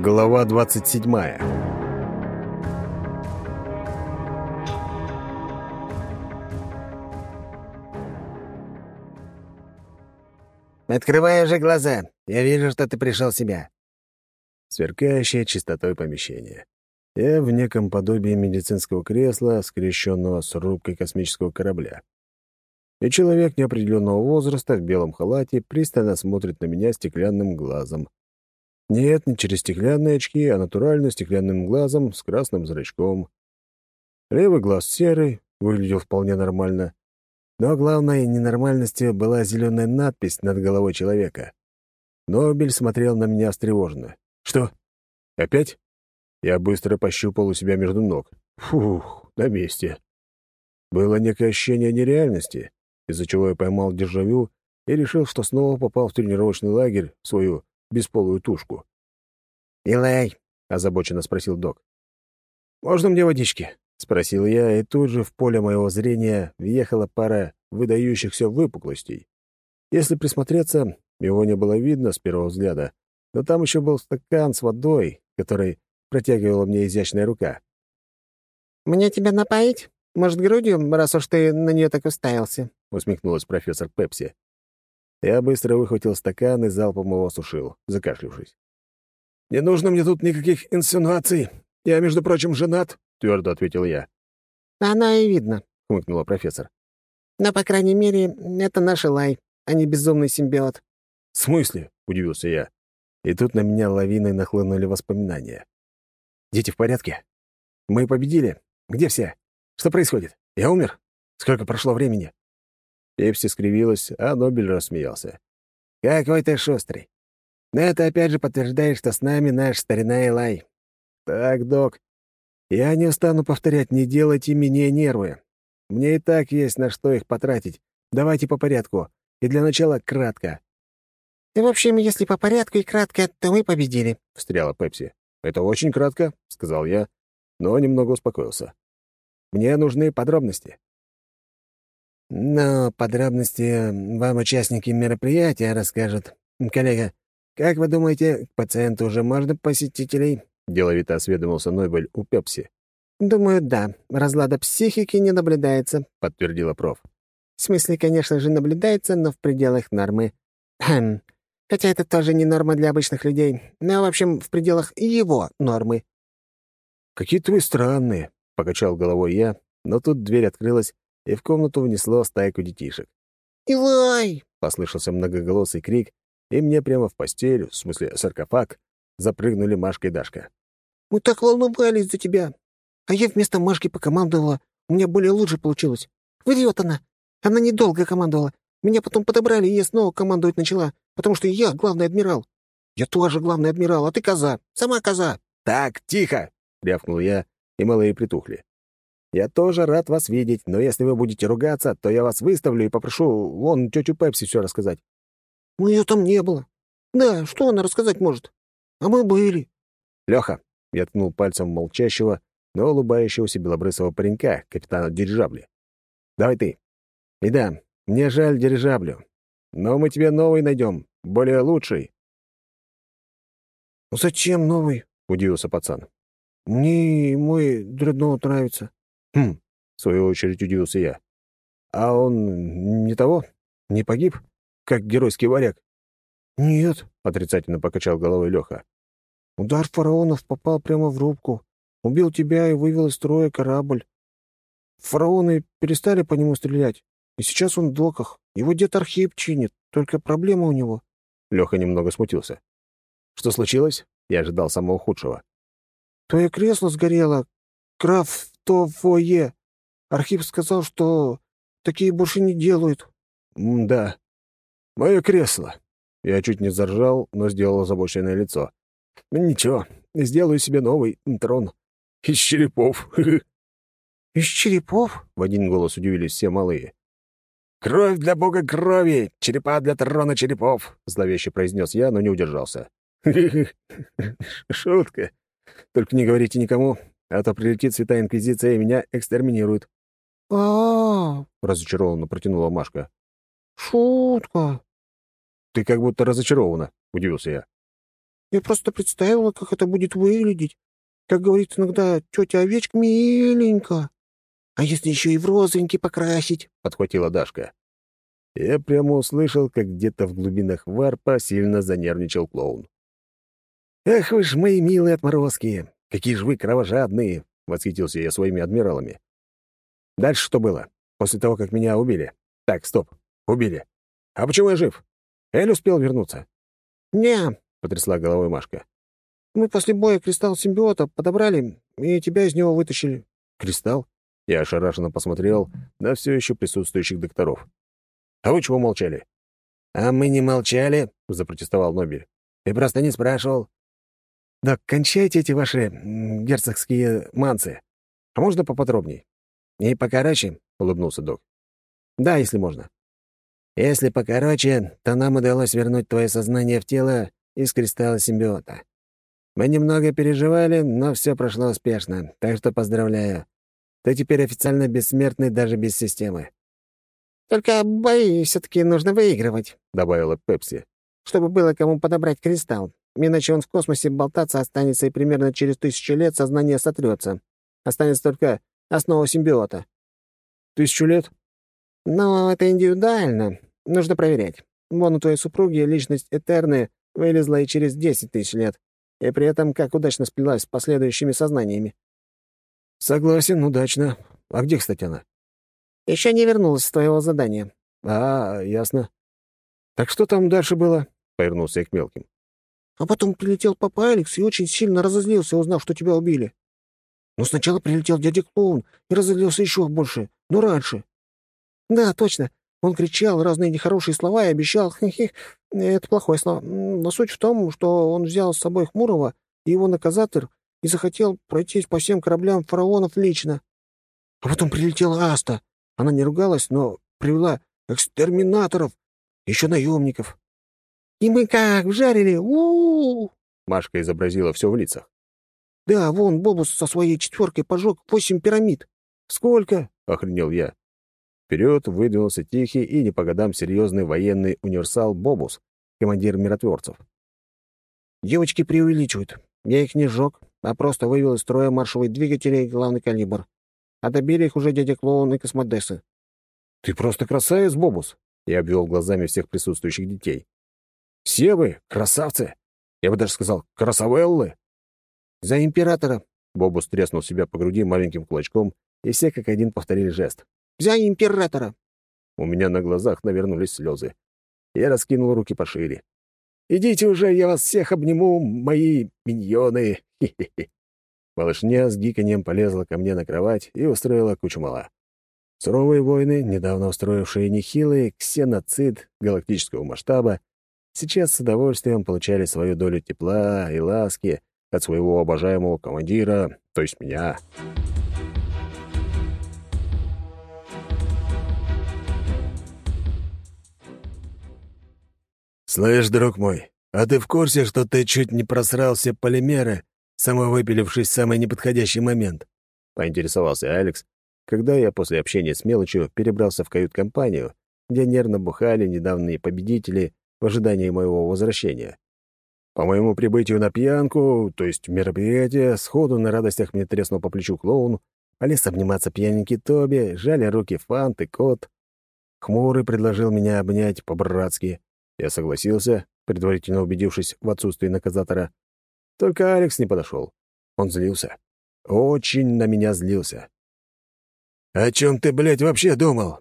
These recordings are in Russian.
Глава 27 «Открывай уже глаза. Я вижу, что ты пришел в себя». Сверкающее чистотой помещение. Я в неком подобии медицинского кресла, скрещенного с рубкой космического корабля. И человек неопределенного возраста в белом халате пристально смотрит на меня стеклянным глазом. Нет, не через стеклянные очки, а натурально стеклянным глазом с красным зрачком. Левый глаз серый, выглядел вполне нормально. Но главной ненормальностью была зеленая надпись над головой человека. Нобель смотрел на меня встревоженно. «Что? Опять?» Я быстро пощупал у себя между ног. Фух, на месте. Было некое ощущение нереальности, из-за чего я поймал дежавю и решил, что снова попал в тренировочный лагерь, в свою бесполую тушку. «Илай», — озабоченно спросил док. «Можно мне водички?» — спросил я, и тут же в поле моего зрения въехала пара выдающихся выпуклостей. Если присмотреться, его не было видно с первого взгляда, но там еще был стакан с водой, который протягивала мне изящная рука. «Мне тебя напоить? Может, грудью, раз уж ты на нее так уставился?» — усмехнулась профессор Пепси. Я быстро выхватил стакан и залпом его осушил, закашлявшись. «Не нужно мне тут никаких инсинуаций. Я, между прочим, женат», — твердо ответил я. «Оно и видно», — хмыкнула профессор. «Но, по крайней мере, это наш лай, а не безумный симбиот». «В смысле?» — удивился я. И тут на меня лавиной нахлынули воспоминания. «Дети в порядке? Мы победили? Где все? Что происходит? Я умер? Сколько прошло времени?» Пепси скривилась, а Нобель рассмеялся. «Какой ты шустрый. Но это опять же подтверждает, что с нами наш старина Элай». «Так, док, я не устану повторять, не делайте мне нервы. Мне и так есть на что их потратить. Давайте по порядку. И для начала кратко». «В общем, если по порядку и кратко, то мы победили», — встряла Пепси. «Это очень кратко», — сказал я, но немного успокоился. «Мне нужны подробности». Но подробности вам участники мероприятия расскажут. Коллега, как вы думаете, к пациенту уже можно посетителей? Деловито осведомился Нойбель у Пепси. «Думаю, да. Разлада психики не наблюдается», — подтвердила проф. «В смысле, конечно же, наблюдается, но в пределах нормы. Хм. Хотя это тоже не норма для обычных людей. Но, в общем, в пределах его нормы». «Какие-то вы странные», — покачал головой я, но тут дверь открылась, и в комнату внесло стайку детишек. «Илай!» — послышался многоголосый крик, и мне прямо в постель, в смысле саркофаг, запрыгнули Машка и Дашка. «Мы так волновались за тебя. А я вместо Машки покомандовала. У меня более лучше получилось. Врет она. Она недолго командовала. Меня потом подобрали, и я снова командовать начала, потому что я главный адмирал. Я тоже главный адмирал, а ты коза. Сама коза». «Так, тихо!» — рявкнул я, и малые притухли. Я тоже рад вас видеть, но если вы будете ругаться, то я вас выставлю и попрошу вон тетю Пепси все рассказать». «Ну, ее там не было. Да, что она рассказать может? А мы были». «Леха», — я ткнул пальцем молчащего, но улыбающегося белобрысого паренька, капитана дирижабли. «Давай ты. И да, мне жаль дирижаблю, но мы тебе новый найдем, более лучший». «Зачем новый?» — удивился пацан. «Мне мой дредноут нравится». «Хм», — в свою очередь удивился я. «А он не того? Не погиб? Как геройский варяг?» «Нет», — отрицательно покачал головой Леха. «Удар фараонов попал прямо в рубку. Убил тебя и вывел из строя корабль. Фараоны перестали по нему стрелять, и сейчас он в доках. Его дед Архип чинит, только проблема у него». Леха немного смутился. «Что случилось?» Я ожидал самого худшего. «Твое кресло сгорело. Краф то фойе. Архив сказал, что такие больше не делают». «Да. Мое кресло». Я чуть не заржал, но сделал озабоченное лицо. «Ничего, сделаю себе новый трон. Из черепов». «Из черепов?» — в один голос удивились все малые. «Кровь для бога крови! Черепа для трона черепов!» — зловеще произнес я, но не удержался. «Шутка. Только не говорите никому, а то прилетит Святая Инквизиция и меня экстерминирует». «А-а-а!» — разочарованно протянула Машка. «Шутка!» «Ты как будто разочарована», — удивился я. Я просто представила, как это будет выглядеть. Как говорит иногда тетя овечка, миленько. А если еще и в розовенький покрасить?» — подхватила Дашка. Я прямо услышал, как где-то в глубинах варпа сильно занервничал клоун. «Эх вы ж мои милые отморозки! Какие же вы кровожадные!» — восхитился я своими адмиралами. «Дальше что было? После того, как меня убили? Так, стоп. Убили. А почему я жив? Эль успел вернуться?» «Не», — потрясла головой Машка. «Мы после боя кристалл симбиота подобрали и тебя из него вытащили». «Кристалл?» Я ошарашенно посмотрел на все еще присутствующих докторов. «А вы чего молчали?» «А мы не молчали», — запротестовал Нобель. «Ты просто не спрашивал». «Да кончайте эти ваши герцогские манцы. А можно поподробней?» «И покороче?» — улыбнулся док. «Да, если можно». «Если покороче, то нам удалось вернуть твое сознание в тело из кристалла симбиота. Мы немного переживали, но все прошло успешно, так что поздравляю. Ты теперь официально бессмертный даже без системы». «Только бои все таки нужно выигрывать», — добавила Пепси, «чтобы было кому подобрать кристалл. Иначе он в космосе болтаться останется, и примерно через тысячу лет сознание сотрется. Останется только основа симбиота». «Тысячу лет?» «Но это индивидуально. Нужно проверять. Вон у твоей супруги личность Этерны вылезла и через десять тысяч лет, и при этом как удачно сплелась с последующими сознаниями». «Согласен, удачно. А где, кстати, она?» «Еще не вернулась с твоего задания». «А, ясно. Так что там дальше было?» — повернулся я к мелким. А потом прилетел папа Алекс и очень сильно разозлился, узнав, что тебя убили. Но сначала прилетел дядя Клоун и разозлился еще больше, но раньше. Да, точно. Он кричал разные нехорошие слова и обещал... Это плохое слово. Но суть в том, что он взял с собой Хмурого и его наказатор и захотел пройтись по всем кораблям фараонов лично. А потом прилетела Аста. Она не ругалась, но привела экстерминаторов, еще наемников. «И мы как, вжарили! у, -у, -у Машка изобразила все в лицах. «Да, вон Бобус со своей четверкой пожег восемь пирамид». «Сколько?» — охренел я. Вперед выдвинулся тихий и не по годам серьезный военный универсал Бобус, командир миротворцев. «Девочки преувеличивают. Я их не сжег, а просто вывел из строя маршевые двигатели и главный калибр. А добили их уже дядя Клоун и Космодесы». «Ты просто красавец, Бобус!» — я обвел глазами всех присутствующих детей. Все вы красавцы. Я бы даже сказал, красавеллы. За императора. Бобус треснул себя по груди маленьким кулачком, и все как один повторили жест. За императора. У меня на глазах навернулись слезы. Я раскинул руки пошире. «Идите уже, я вас всех обниму, мои миньоны!» Хе-хе-хе. Малышня с гиканьем полезла ко мне на кровать и устроила кучу мала. Суровые войны, недавно устроившие нехилый ксеноцид галактического масштаба, сейчас с удовольствием получали свою долю тепла и ласки от своего обожаемого командира, то есть меня. «Слышь, друг мой, а ты в курсе, что ты чуть не просрал все полимеры, самовыпилившись в самый неподходящий момент?» — поинтересовался Алекс, когда я после общения с мелочью перебрался в кают-компанию, где нервно бухали недавние победители в ожидании моего возвращения. По моему прибытию на пьянку, то есть мероприятие, сходу на радостях мне треснул по плечу клоун, полез обниматься пьяненький Тоби, жали руки Фант и Кот. Хмурый предложил меня обнять по-братски. Я согласился, предварительно убедившись в отсутствии наказатора. Только Алекс не подошел. Он злился. Очень на меня злился. «О чем ты, блядь, вообще думал?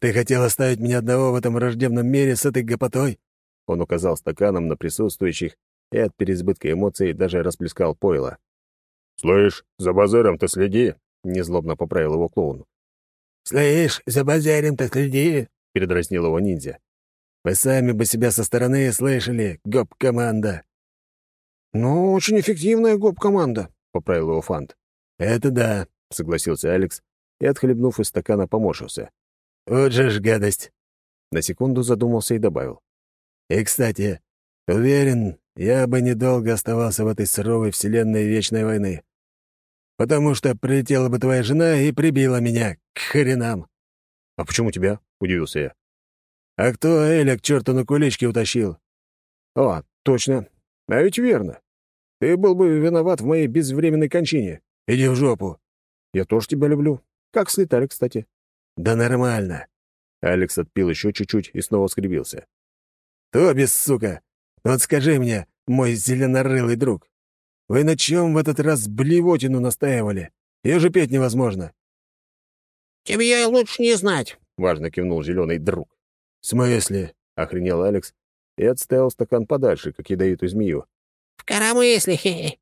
Ты хотел оставить меня одного в этом враждебном мире с этой гопотой?» Он указал стаканом на присутствующих и от переизбытка эмоций даже расплескал пойло. «Слышь, за базаром-то следи!» — незлобно поправил его клоун. «Слышь, за базарем-то следи!» — передразнил его ниндзя. «Вы сами бы себя со стороны слышали, гоп-команда!» «Ну, очень эффективная гоп-команда», — поправил его Фант. «Это да», — согласился Алекс и, отхлебнув из стакана, поморщился. «Вот же ж гадость!» На секунду задумался и добавил. И, кстати, уверен, я бы недолго оставался в этой суровой вселенной вечной войны. Потому что прилетела бы твоя жена и прибила меня к хренам. «А почему тебя?» — удивился я. «А кто Эля к черту на куличке утащил?» «О, точно. А ведь верно. Ты был бы виноват в моей безвременной кончине. Иди в жопу. Я тоже тебя люблю. Как слетали, кстати. Да нормально. Алекс отпил еще чуть-чуть и снова скривился. «Тоби, сука! Вот скажи мне, мой зеленорылый друг, вы на чем в этот раз блевотину настаивали? Ее же петь невозможно». «Тебе лучше не знать», — важно кивнул зеленый друг. «В смысле?» — охренел Алекс и отставил стакан подальше, как ядовитую змею. «В коромысле, хе-хе!»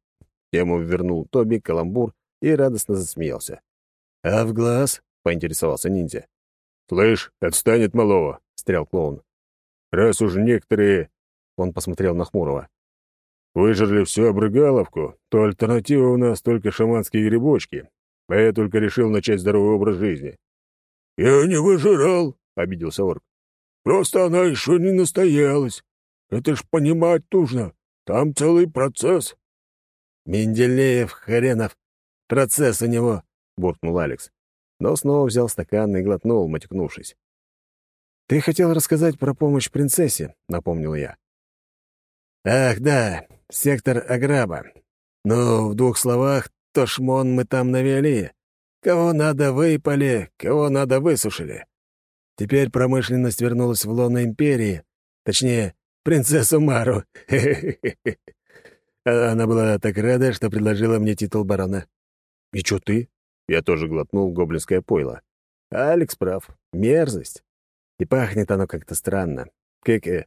Тему вернул Тоби каламбур и радостно засмеялся. «А в глаз?» — поинтересовался ниндзя. «Слышь, отстанет малого!» — стрял клоун. «Раз уж некоторые...» — он посмотрел на Хмурого. «Выжрали всю обрыгаловку, то альтернатива у нас только шаманские грибочки, а я только решил начать здоровый образ жизни». «Я не выжирал», — обиделся орк. «Просто она еще не настоялась. Это ж понимать нужно. Там целый процесс». «Менделеев, хренов, процесс у него», — буркнул Алекс но снова взял стакан и глотнул, матюкнувшись. «Ты хотел рассказать про помощь принцессе», — напомнил я. «Ах, да, сектор Аграба. Ну, в двух словах, то шмон мы там навели. Кого надо выпали, кого надо высушили. Теперь промышленность вернулась в лоно империи, точнее, принцессу Мару. Она была так рада, что предложила мне титул барона. «И чё ты?» Я тоже глотнул гоблинское пойло. Алекс прав. Мерзость. И пахнет оно как-то странно. Как... Э...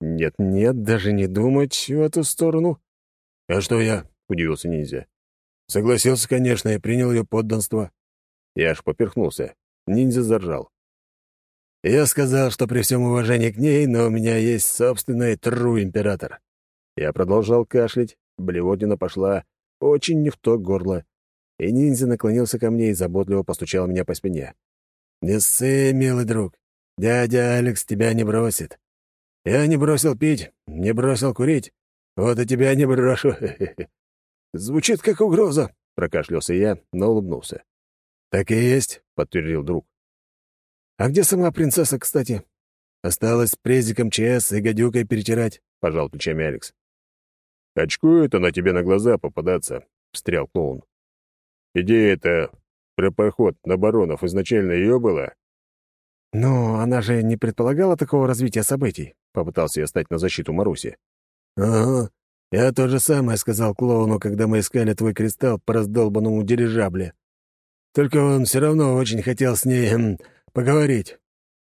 Нет-нет, даже не думать в эту сторону. «А что я?» — удивился ниндзя. «Согласился, конечно, и принял ее подданство». Я аж поперхнулся. Ниндзя заржал. «Я сказал, что при всем уважении к ней, но у меня есть собственный тру-император». Я продолжал кашлять, блевотина пошла очень не в то горло, и ниндзя наклонился ко мне и заботливо постучал меня по спине. «Не ссы, милый друг. Дядя Алекс тебя не бросит. Я не бросил пить, не бросил курить. Вот и тебя не брошу. Звучит как угроза», — прокашлялся я, но улыбнулся. «Так и есть», — подтвердил друг. «А где сама принцесса, кстати?» «Осталось с презиком ЧС и гадюкой перетирать», — пожал плечами Алекс. «Очкует она тебе на глаза попадаться», — встрял клоун. Идея-то про поход на баронов изначально ее была? «Но она же не предполагала такого развития событий», — попытался я стать на защиту Маруси. «Ага, я то же самое сказал клоуну, когда мы искали твой кристалл по раздолбанному дирижабле. Только он все равно очень хотел с ней эм, поговорить».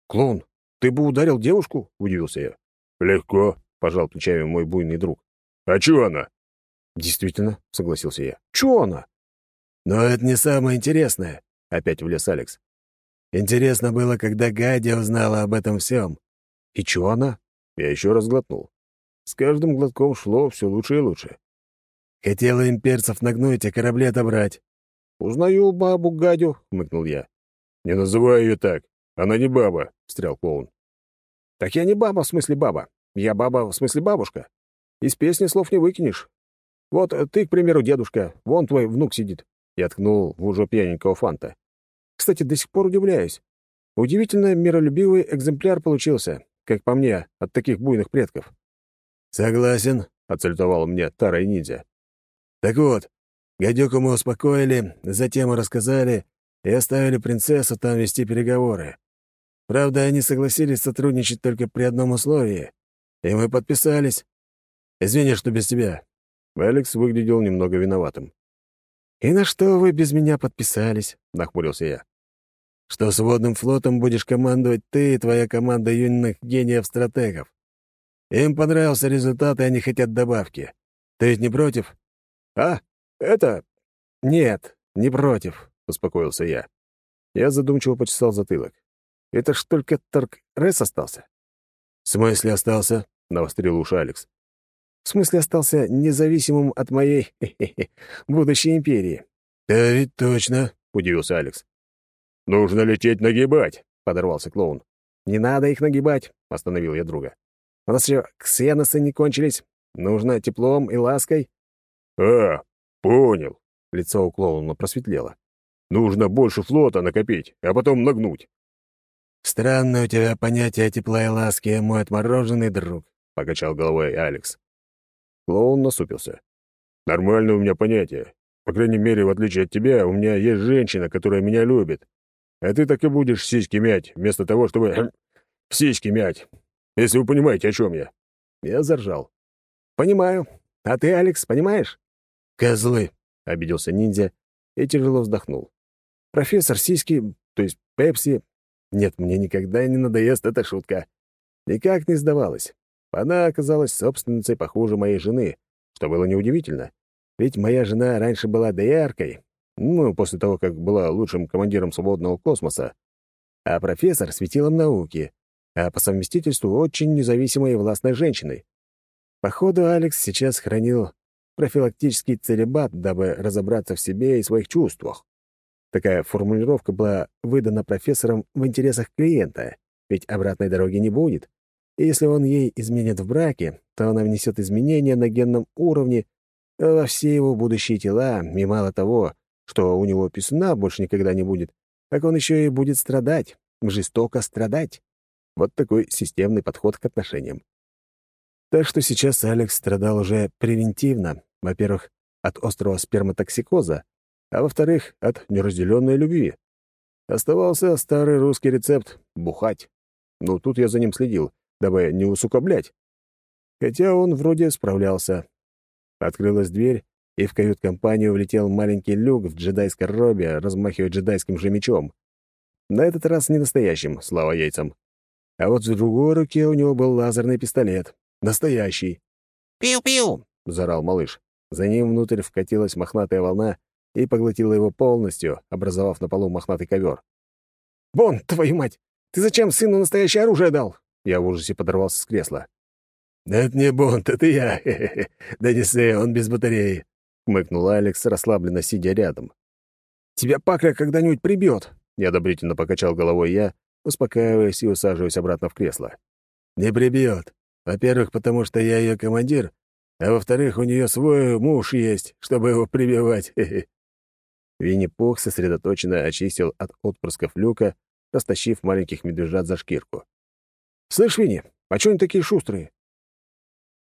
«Клоун, ты бы ударил девушку?» — удивился я. «Легко», — пожал плечами мой буйный друг. «А чё она?» «Действительно», — согласился я. «Чё она?» «Но это не самое интересное», — опять влез Алекс. «Интересно было, когда Гадя узнала об этом всем. И чего она?» Я еще раз глотнул. С каждым глотком шло все лучше и лучше. «Хотела имперцев нагнуть, а корабли отобрать». «Узнаю бабу Гадю», — хмыкнул я. «Не называй ее так. Она не баба», — встрял клоун. «Так я не баба в смысле баба. Я баба в смысле бабушка. Из песни слов не выкинешь. Вот ты, к примеру, дедушка, вон твой внук сидит. Я ткнул в уже пьяненького фанта. Кстати, до сих пор удивляюсь. Удивительно миролюбивый экземпляр получился, как по мне, от таких буйных предков. «Согласен», — отсультовал мне Тара и Ниндзя. «Так вот, гадюку мы успокоили, затем рассказали и оставили принцессу там вести переговоры. Правда, они согласились сотрудничать только при одном условии, и мы подписались. Извини, что без тебя». Алекс выглядел немного виноватым. «И на что вы без меня подписались?» — нахмурился я. «Что с водным флотом будешь командовать ты и твоя команда юных гениев-стратегов. Им понравился результат, и они хотят добавки. Ты ведь не против?» «А, это... Нет, не против», — успокоился я. Я задумчиво почесал затылок. «Это ж только Торг Рес остался?» «В смысле остался?» — навострил уши Алекс. В смысле, остался независимым от моей будущей империи. «Да ведь точно», — удивился Алекс. «Нужно лететь нагибать», — подорвался клоун. «Не надо их нагибать», — остановил я друга. «У нас еще ксеносы не кончились. Нужно теплом и лаской». «А, понял», — лицо у клоуна просветлело. «Нужно больше флота накопить, а потом нагнуть». «Странное у тебя понятие тепла и ласки, мой отмороженный друг», — покачал головой Алекс. Клоун насупился. «Нормально у меня понятие. По крайней мере, в отличие от тебя, у меня есть женщина, которая меня любит. А ты так и будешь сиськи мять, вместо того, чтобы... сиськи мять. Если вы понимаете, о чем я». Я заржал. «Понимаю. А ты, Алекс, понимаешь?» «Козлы», — обиделся ниндзя и тяжело вздохнул. «Профессор сиськи, то есть Пепси... Нет, мне никогда не надоест эта шутка. Никак не сдавалась. Она оказалась собственницей похуже моей жены, что было неудивительно. Ведь моя жена раньше была дояркой, ну, после того, как была лучшим командиром свободного космоса, а профессор — светилом науки, а по совместительству очень независимой и властной женщиной. Походу, Алекс сейчас хранил профилактический целебат, дабы разобраться в себе и своих чувствах. Такая формулировка была выдана профессором в интересах клиента, ведь обратной дороги не будет. И если он ей изменит в браке, то она внесет изменения на генном уровне во все его будущие тела, и мало того, что у него писна больше никогда не будет, так он еще и будет страдать, жестоко страдать. Вот такой системный подход к отношениям. Так что сейчас Алекс страдал уже превентивно, во-первых, от острого сперматоксикоза, а во-вторых, от неразделенной любви. Оставался старый русский рецепт — бухать. Но тут я за ним следил, дабы не усукоблять. Хотя он вроде справлялся. Открылась дверь, и в кают-компанию влетел маленький люк в джедайской робе, размахивая джедайским же мечом. На этот раз не настоящим, слава яйцам. А вот в другой руке у него был лазерный пистолет. Настоящий. «Пиу-пиу!» — зарал малыш. За ним внутрь вкатилась мохнатая волна и поглотила его полностью, образовав на полу мохнатый ковер. «Бон, твою мать! Ты зачем сыну настоящее оружие дал?» Я в ужасе подорвался с кресла. «Да это не Бонд, это я. Да не сэй, он без батареи», — хмыкнул Алекс, расслабленно сидя рядом. «Тебя Пакля когда-нибудь прибьет», — неодобрительно покачал головой я, успокаиваясь и усаживаясь обратно в кресло. «Не прибьет. Во-первых, потому что я ее командир, а во-вторых, у нее свой муж есть, чтобы его прибивать. Винни-Пух сосредоточенно очистил от отпрысков люка, растащив маленьких медвежат за шкирку. «Слышь, Винни, а чё они такие шустрые?»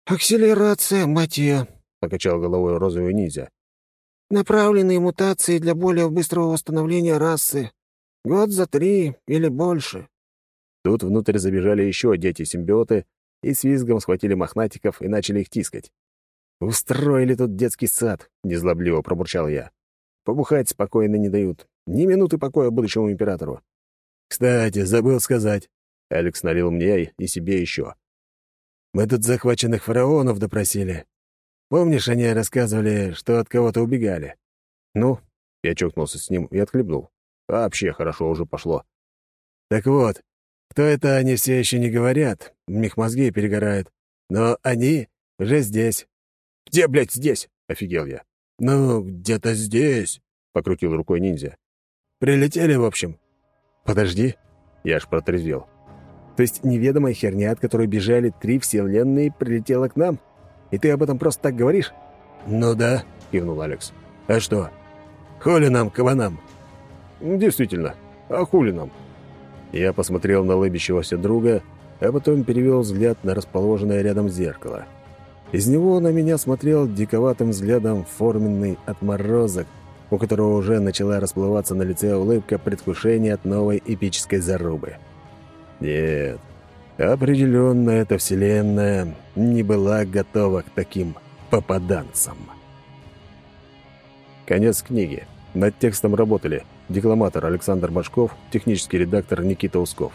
«Акселерация, мать её», — покачал головой розовый ниндзя. «Направленные мутации для более быстрого восстановления расы. Год за три или больше». Тут внутрь забежали еще дети-симбиоты и с визгом схватили мохнатиков и начали их тискать. «Устроили тут детский сад», — незлобливо пробурчал я. «Побухать спокойно не дают. Ни минуты покоя будущему императору». «Кстати, забыл сказать». Алекс налил мне и себе еще. «Мы тут захваченных фараонов допросили. Помнишь, они рассказывали, что от кого-то убегали?» «Ну?» — я чокнулся с ним и отхлебнул. «Вообще хорошо уже пошло». «Так вот, кто это, они все еще не говорят, у них мозги перегорают. Но они уже здесь». «Где, блядь, здесь?» — офигел я. «Ну, где-то здесь», — покрутил рукой ниндзя. «Прилетели, в общем». «Подожди», — я аж протрезвел. «То есть неведомая херня, от которой бежали три вселенные, прилетела к нам? И ты об этом просто так говоришь?» «Ну да», — кивнул Алекс. «А что? Хули нам, кабанам?» «Действительно, а хули нам?» Я посмотрел на лыбящегося друга, а потом перевел взгляд на расположенное рядом зеркало. Из него на меня смотрел диковатым взглядом форменный отморозок, у которого уже начала расплываться на лице улыбка предвкушения от новой эпической зарубы. Нет, определенно эта вселенная не была готова к таким попаданцам. Конец книги. Над текстом работали декламатор Александр Башков, технический редактор Никита Усков.